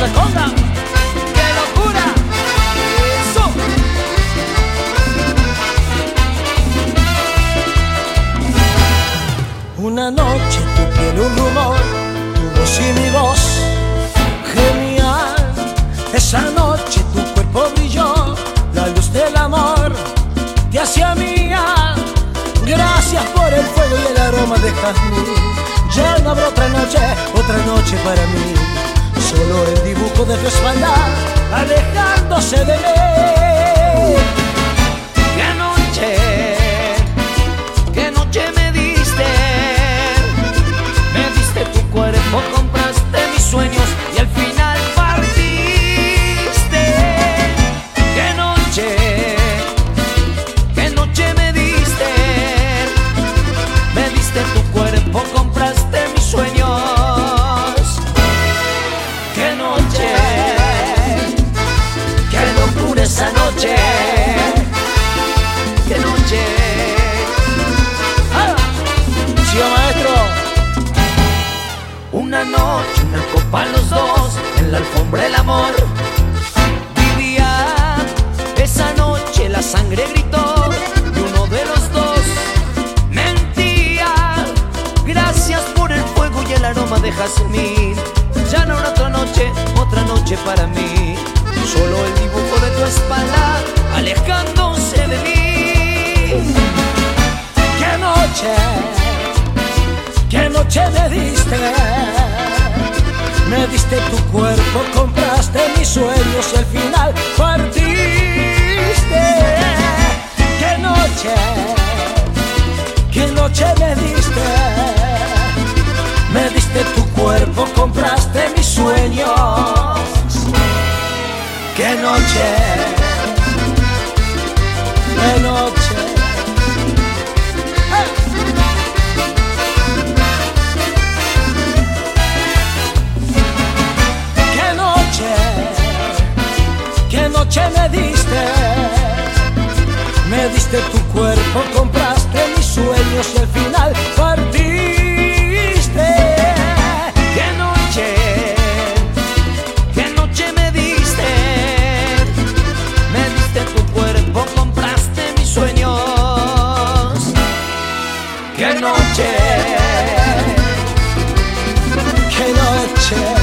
la conga. ¡Qué locura! ¡Eso! Una noche tu piel un rumor, tu voz y mi voz, genial. Esa noche tu cuerpo brilló, la luz del amor te hacía mía. Gracias por el fuego y el aroma de jazmín. Ya no habrá otra noche, otra noche para mí. Solo el dibujo de tu espalda alejándose de mí. La alfombra el amor. Vivía esa noche, la sangre gritó, y uno de los dos mentía. Gracias por el fuego y el aroma de jazmín. Ya no habrá otra noche, otra noche para mí. Solo el dibujo de tu espalda, alejándose de mí. ¡Qué noche! ¡Qué noche me diste! Me diste tu cuerpo, compraste mis sueños y al final partiste. ¡Qué noche! ¡Qué noche me diste! Me diste tu cuerpo, compraste mis sueños. ¡Qué noche! ¡Qué noche! de tu cuerpo compraste mis sueños y al final partiste. ¡Qué noche! ¡Qué noche me diste! Me diste tu cuerpo, compraste mis sueños. ¡Qué noche! ¡Qué noche!